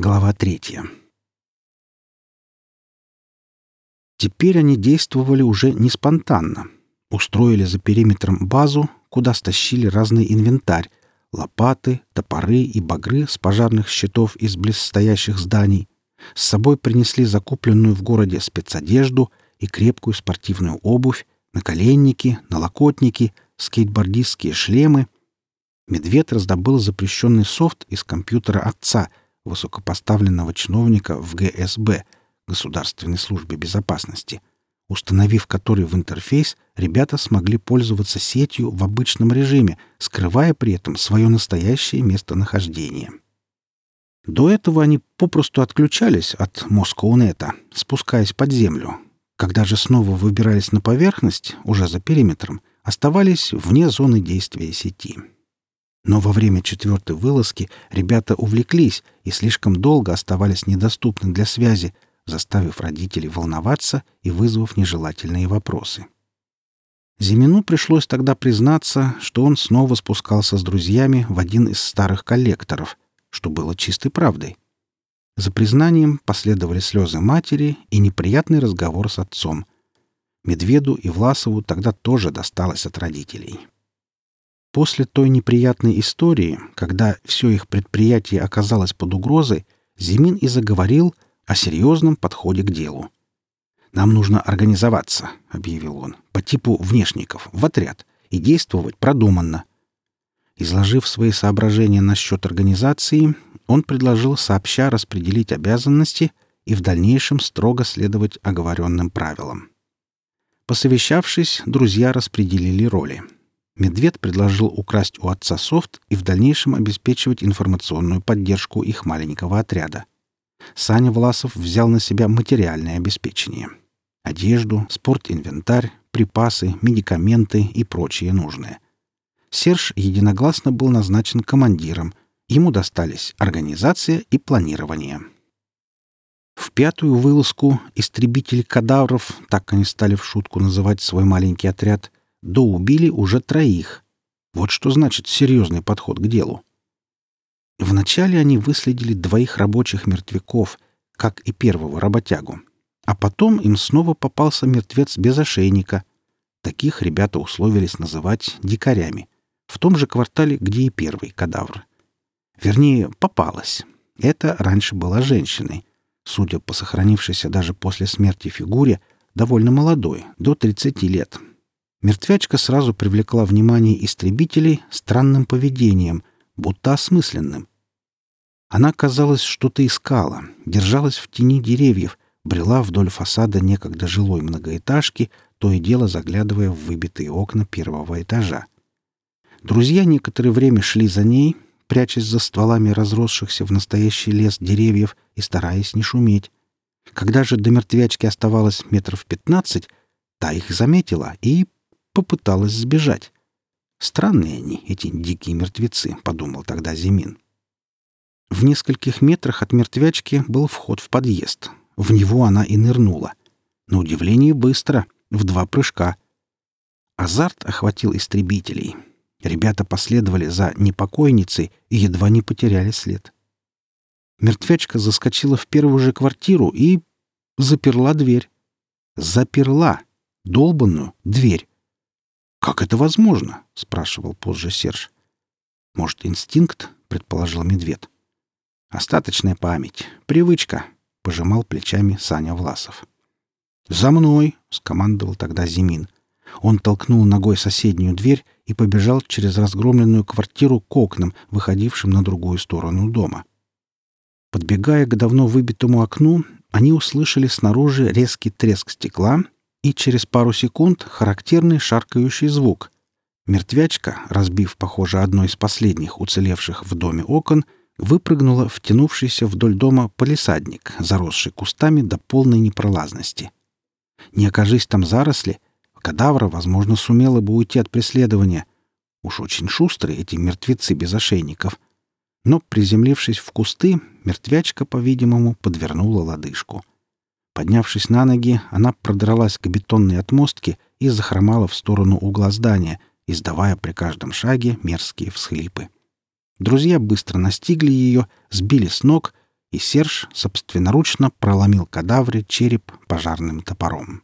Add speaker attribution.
Speaker 1: Глава третья. Теперь они действовали уже не спонтанно. Устроили за периметром базу, куда стащили разный инвентарь — лопаты, топоры и багры с пожарных щитов из близстоящих зданий. С собой принесли закупленную в городе спецодежду и крепкую спортивную обувь, наколенники, налокотники, скейтбордистские шлемы. Медведь раздобыл запрещенный софт из компьютера отца — высокопоставленного чиновника в ГСБ, Государственной службе безопасности, установив который в интерфейс, ребята смогли пользоваться сетью в обычном режиме, скрывая при этом свое настоящее местонахождение. До этого они попросту отключались от Москоунета, спускаясь под землю. Когда же снова выбирались на поверхность, уже за периметром, оставались вне зоны действия сети. Но во время четвертой вылазки ребята увлеклись и слишком долго оставались недоступны для связи, заставив родителей волноваться и вызвав нежелательные вопросы. Зимину пришлось тогда признаться, что он снова спускался с друзьями в один из старых коллекторов, что было чистой правдой. За признанием последовали слезы матери и неприятный разговор с отцом. Медведу и Власову тогда тоже досталось от родителей. После той неприятной истории, когда все их предприятие оказалось под угрозой, Зимин и заговорил о серьезном подходе к делу. «Нам нужно организоваться», — объявил он, — «по типу внешников, в отряд, и действовать продуманно». Изложив свои соображения насчет организации, он предложил сообща распределить обязанности и в дальнейшем строго следовать оговоренным правилам. Посовещавшись, друзья распределили роли — Медведь предложил украсть у отца софт и в дальнейшем обеспечивать информационную поддержку их маленького отряда. Саня Власов взял на себя материальное обеспечение. Одежду, спортинвентарь, припасы, медикаменты и прочее нужное. Серж единогласно был назначен командиром. Ему достались организация и планирование. В пятую вылазку истребители кадавров, так они стали в шутку называть свой маленький отряд, доубили уже троих. Вот что значит серьезный подход к делу. Вначале они выследили двоих рабочих мертвяков, как и первого работягу. А потом им снова попался мертвец без ошейника. Таких ребята условились называть дикарями. В том же квартале, где и первый кадавр. Вернее, попалась. Это раньше была женщиной. Судя по сохранившейся даже после смерти фигуре, довольно молодой, до 30 лет, Мертвячка сразу привлекла внимание истребителей странным поведением, будто осмысленным. Она, казалось, что-то искала, держалась в тени деревьев, брела вдоль фасада некогда жилой многоэтажки, то и дело заглядывая в выбитые окна первого этажа. Друзья некоторое время шли за ней, прячась за стволами разросшихся в настоящий лес деревьев и стараясь не шуметь. Когда же до мертвячки оставалось метров пятнадцать, та их заметила и попыталась сбежать. Странные они, эти дикие мертвецы, подумал тогда Зимин. В нескольких метрах от мертвячки был вход в подъезд. В него она и нырнула. На удивление быстро, в два прыжка. Азарт охватил истребителей. Ребята последовали за непокойницей и едва не потеряли след. Мертвячка заскочила в первую же квартиру и заперла дверь. Заперла долбанную дверь. «Как это возможно?» — спрашивал позже Серж. «Может, инстинкт?» — предположил медведь. «Остаточная память. Привычка», — пожимал плечами Саня Власов. «За мной!» — скомандовал тогда Зимин. Он толкнул ногой соседнюю дверь и побежал через разгромленную квартиру к окнам, выходившим на другую сторону дома. Подбегая к давно выбитому окну, они услышали снаружи резкий треск стекла и через пару секунд характерный шаркающий звук. Мертвячка, разбив, похоже, одно из последних уцелевших в доме окон, выпрыгнула в тянувшийся вдоль дома полисадник, заросший кустами до полной непролазности. Не окажись там заросли, кадавра, возможно, сумела бы уйти от преследования. Уж очень шустрые эти мертвецы без ошейников. Но, приземлившись в кусты, мертвячка, по-видимому, подвернула лодыжку — Поднявшись на ноги, она продралась к бетонной отмостке и захромала в сторону угла здания, издавая при каждом шаге мерзкие всхлипы. Друзья быстро настигли ее, сбили с ног и Серж собственноручно проломил кадавре череп пожарным топором.